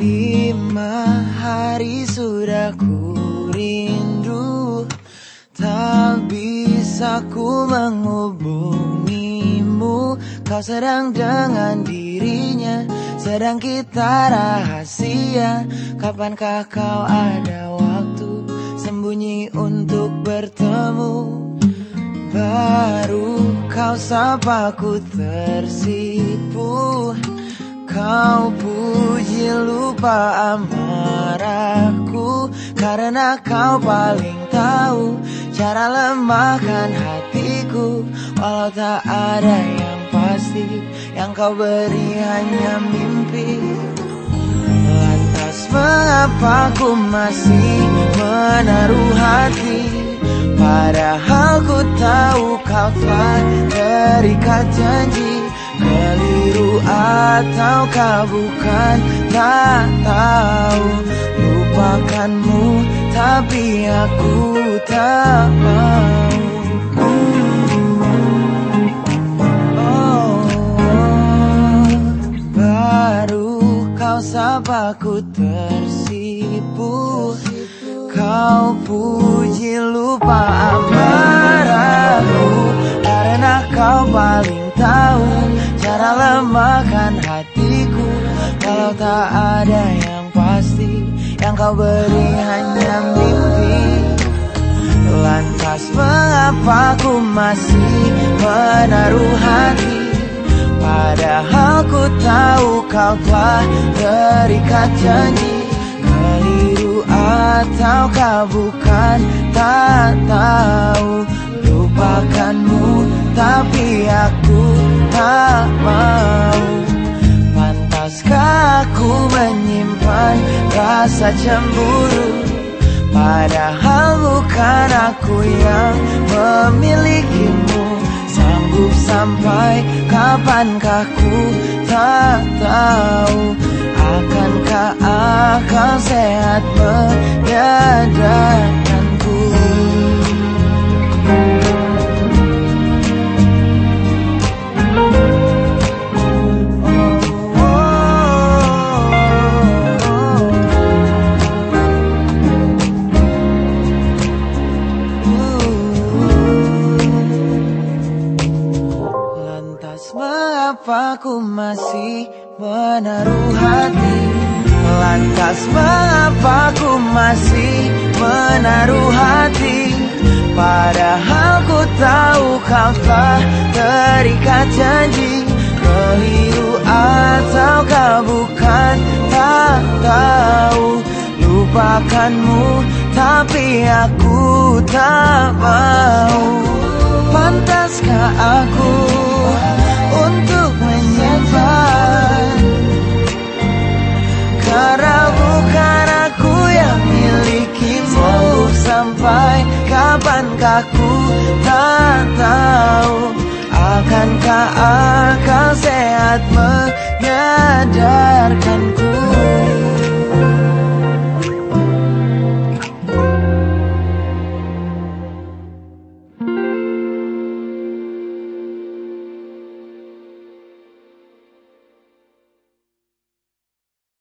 Lima hari sudah ku rindu. Tak bisa ku menghubungimu. Kau sedang dengan dirinya Sedang kita rahasia. Kapankah kau ada waktu Sembunyi untuk bertemu? Baru kau sapa ku tersipu. Kau puji lupa amarahku Karena kau paling tahu Cara lemahkan hatiku. Walau tak ada yang pasti Yang kau beri hanya mimpi. Lantas mengapa ku masih menaruh hati? Padahal ku tahu kau telah terikat janji ataukah bukan Tak tahu? Lupakanmu Tapi aku tak mau. Oh, Baru kau sapa ku tersipu. Kau puji lupa amarahku Kalau tak ada yang pasti Yang kau beri hanya mimpi. Lantas mengapa ku masih menaruh hati? Padahal ku tahu kau telah terikat janji. Keliru ataukah bukan tak tahu. Lupakanmu tapi aku tak mau menyimpan rasa cemburu. Padahal bukan aku yang memilikimu. Sanggup sampai kapankah ku tak tahu. Akankah akal sehat menyadarkanku mengapa ku masih menaruh hati? Lantas mengapa ku masih menaruh hati? Padahal ku tahu kau telah terikat janji. Keliru ataukah bukan tak tahu. Lupakanmu tapi aku tak mau. Pantaskah aku kapankah ku tak tahu? Akankah akal sehat menyadarkanku